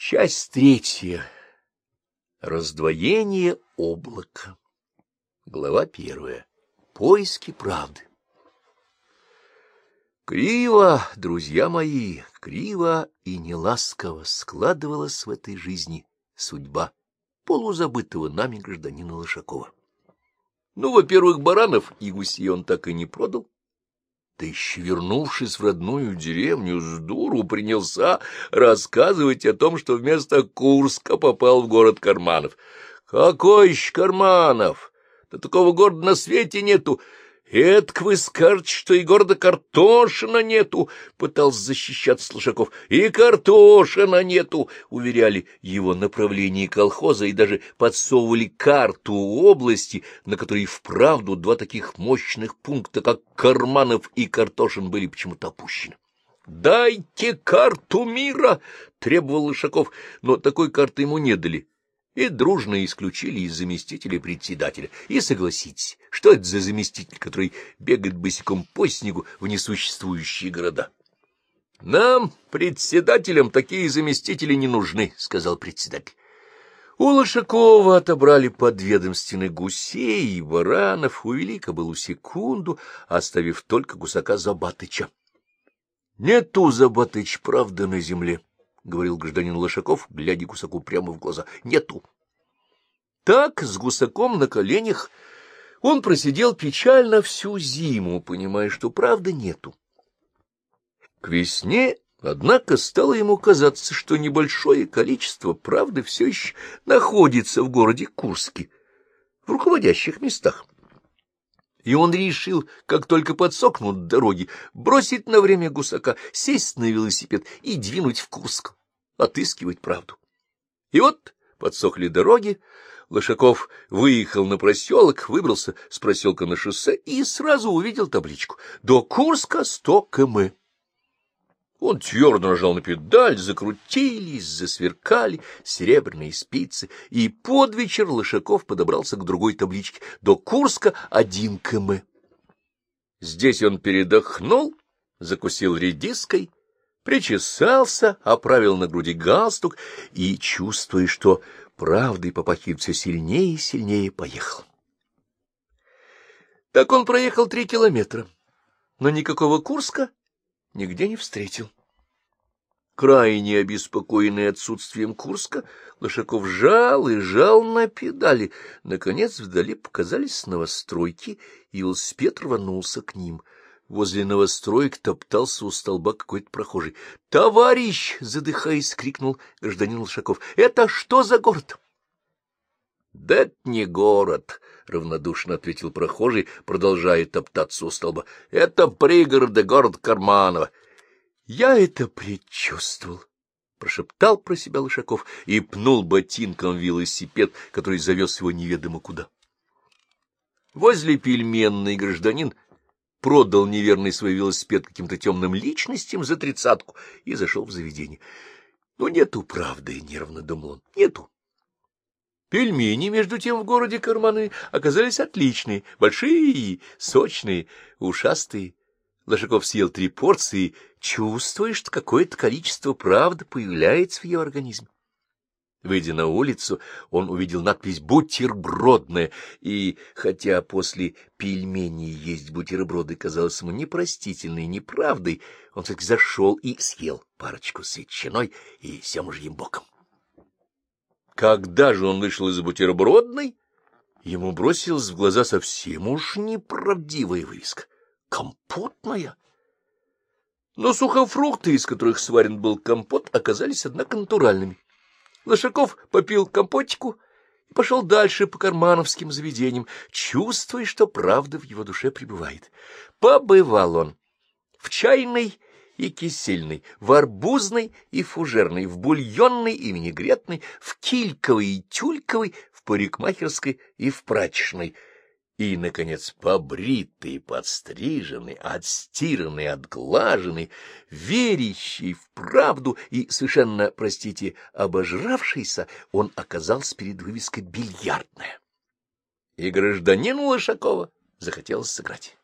Часть третья. Раздвоение облака. Глава первая. Поиски правды. Криво, друзья мои, криво и неласково складывалась в этой жизни судьба полузабытого нами гражданина Лошакова. Ну, во-первых, баранов и гусей он так и не продал, да еще вернувшись в родную деревню, с дуру принялся рассказывать о том, что вместо Курска попал в город Карманов. Какой еще Карманов? Да такого города на свете нету. «Эдак вы скажете, что и города Картошина нету!» — пытался защищаться Слушаков. «И Картошина нету!» — уверяли его направление колхоза и даже подсовывали карту области, на которой вправду два таких мощных пункта, как Карманов и Картошин, были почему-то опущены. «Дайте карту мира!» — требовал Лышаков, но такой карты ему не дали и дружно исключили из заместителя председателя. И согласитесь, что это за заместитель, который бегает босиком по снегу в несуществующие города? — Нам, председателям, такие заместители не нужны, — сказал председатель. У Лошакова отобрали подведомственных гусей и баранов, у Велика был секунду, оставив только гусака Забатыча. Нету Забатыч правда на земле. — говорил гражданин Лошаков, глядя гусаку прямо в глаза. — Нету. Так, с гусаком на коленях, он просидел печально всю зиму, понимая, что правды нету. К весне, однако, стало ему казаться, что небольшое количество правды все еще находится в городе Курске, в руководящих местах. И он решил, как только подсохнут дороги, бросить на время гусака, сесть на велосипед и двинуть в Курск отыскивать правду. И вот подсохли дороги, Лошаков выехал на проселок, выбрался с проселка на шоссе и сразу увидел табличку «До Курска сто км». Он твердо нажал на педаль, закрутились, засверкали серебряные спицы, и под вечер Лошаков подобрался к другой табличке «До Курска один км». Здесь он передохнул, закусил редиской, причесался, оправил на груди галстук и, чувствуя, что правдой попахивает все сильнее и сильнее, поехал. Так он проехал три километра, но никакого Курска нигде не встретил. Крайне обеспокоенный отсутствием Курска, Лошаков жал и жал на педали. Наконец вдали показались новостройки, и велосипед рванулся к ним — Возле новостроек топтался у столба какой-то прохожий. — Товарищ! — задыхаясь, крикнул гражданин Лошаков. — Это что за город? — Да это не город, — равнодушно ответил прохожий, продолжая топтаться у столба. — Это пригороды город Карманова. — Я это предчувствовал, — прошептал про себя Лошаков и пнул ботинком велосипед, который завез его неведомо куда. Возле пельменный гражданин продал неверный свой велосипед каким-то темным личностям за тридцатку и зашел в заведение. Но нету правды, — нервно думал он, — нету. Пельмени, между тем, в городе карманы оказались отличные, большие, сочные, ушастые. Лошаков съел три порции, чувствуя, что какое-то количество правды появляется в его организме. Выйдя на улицу, он увидел надпись «Бутербродная», и, хотя после пельменей есть бутерброды казалось ему непростительной неправдой, он все-таки зашел и съел парочку с ветчиной и семужьим боком. Когда же он вышел из бутербродной, ему бросилась в глаза совсем уж неправдивая вывеска — компотная. Но сухофрукты, из которых сварен был компот, оказались, однако, натуральными. Лошаков попил компотику и пошел дальше по кармановским заведениям, чувствуя, что правда в его душе пребывает. Побывал он в чайной и кисельной, в арбузной и фужерной, в бульонной и винегретной, в кильковой и тюльковой, в парикмахерской и в прачечной — и, наконец, побритый, подстриженный, отстиранный, отглаженный, верящий в правду и, совершенно, простите, обожравшийся, он оказался перед вывеской «Бильярдная». И гражданину Лошакова захотелось сыграть.